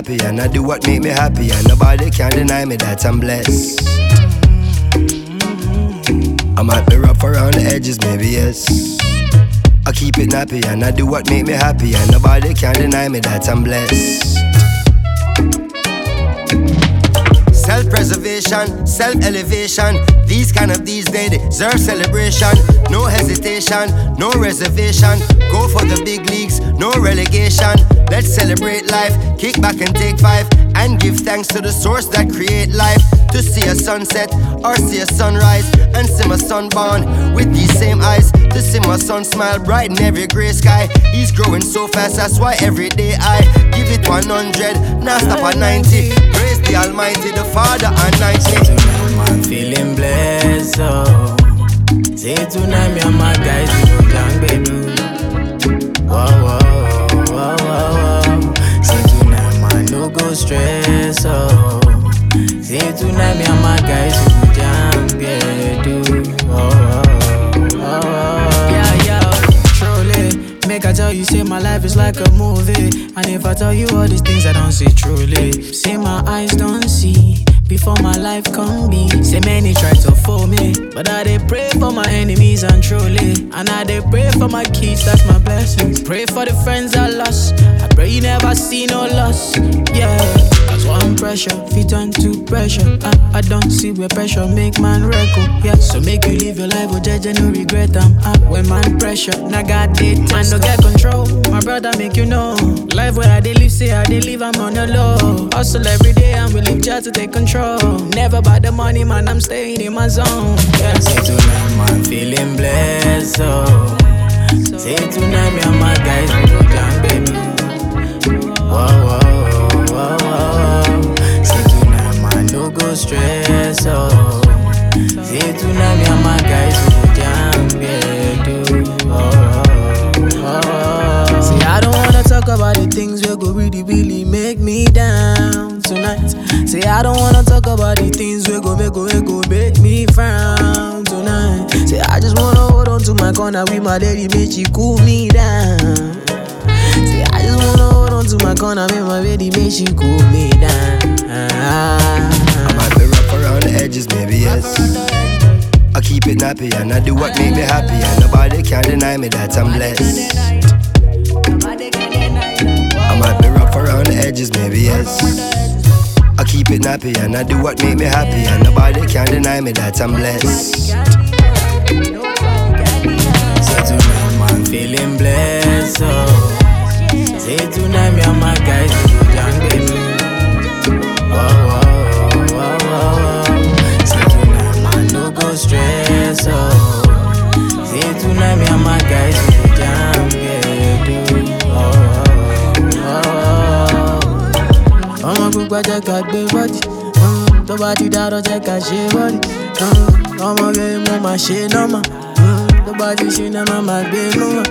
nappy and I do what make me happy, and nobody can deny me that I'm blessed. I might be rough around the edges, maybe yes. I keep it nappy and I do what make me happy, and nobody can deny me that I'm blessed. Self preservation, self elevation. These kind of these days deserve celebration. No hesitation, no reservation. Go for the big leagues, no relegation. Let's celebrate life, kick back and take five, and give thanks to the source that create life. To see a sunset or see a sunrise, and see my son born with these same eyes. To see my son smile bright in every gray sky. He's growing so fast, that's why every day I give it 100, now stop at 90. Praise the Almighty, the Father and 90. Tonight I'm feeling blessed, oh. Say tonight no stress, oh. Say tonight me and my guys we go jam, yeah, do. Oh, oh, oh, oh. Yeah, yeah, truly. Make I tell you, say my life is like a movie. And if I tell you all these things, I don't see truly. Say my eyes don't see. Before my life come be, say many try to fool me, but I dey pray for my enemies and truly, and I dey pray for my kids, that's my blessings. Pray for the friends I lost, I pray you never see no loss, yeah. Cause one pressure, fit turn to pressure. I, I don't see where pressure make man record, yeah. So make you live your life with judge no regret. I'm up when man pressure, now got it, man no get control. My brother make you know, life where I live, say I dey live, I'm on the low. Hustle every day I'm live just to take control. Never about the money, man, I'm staying in my zone. Yeah. Say tonight, man, feeling blessed, oh. Say tonight, me and my guys, we go down, baby. Whoa, whoa, whoa, whoa. Say tonight, man, no go stress, oh. Say tonight, me and my guys, we go jam, yeah, really, really make me down tonight. Say, I don't wanna talk about the things we go make, go, we go make me frown tonight. Say, I just wanna hold on to my corner with my lady, make she cool me down. Say, I just wanna hold on to my corner with my lady, make she cool me down. I might be rough around the edges, maybe yes. I keep it nappy and I do what make me happy, and nobody can deny me that I'm blessed. Edges, maybe yes. I keep it nappy and I do what make me happy, and nobody can deny me that I'm blessed. Pupa jẹ́ ká gbé bọ́dì mm, tó bá ti dárọ̀ jẹ́ ká ṣe bọ́dì mm, ọmọ rẹ̀ mo máa ṣe nọ́mà mm, tó bá ti ṣe náà má máa gbé nọ́mà.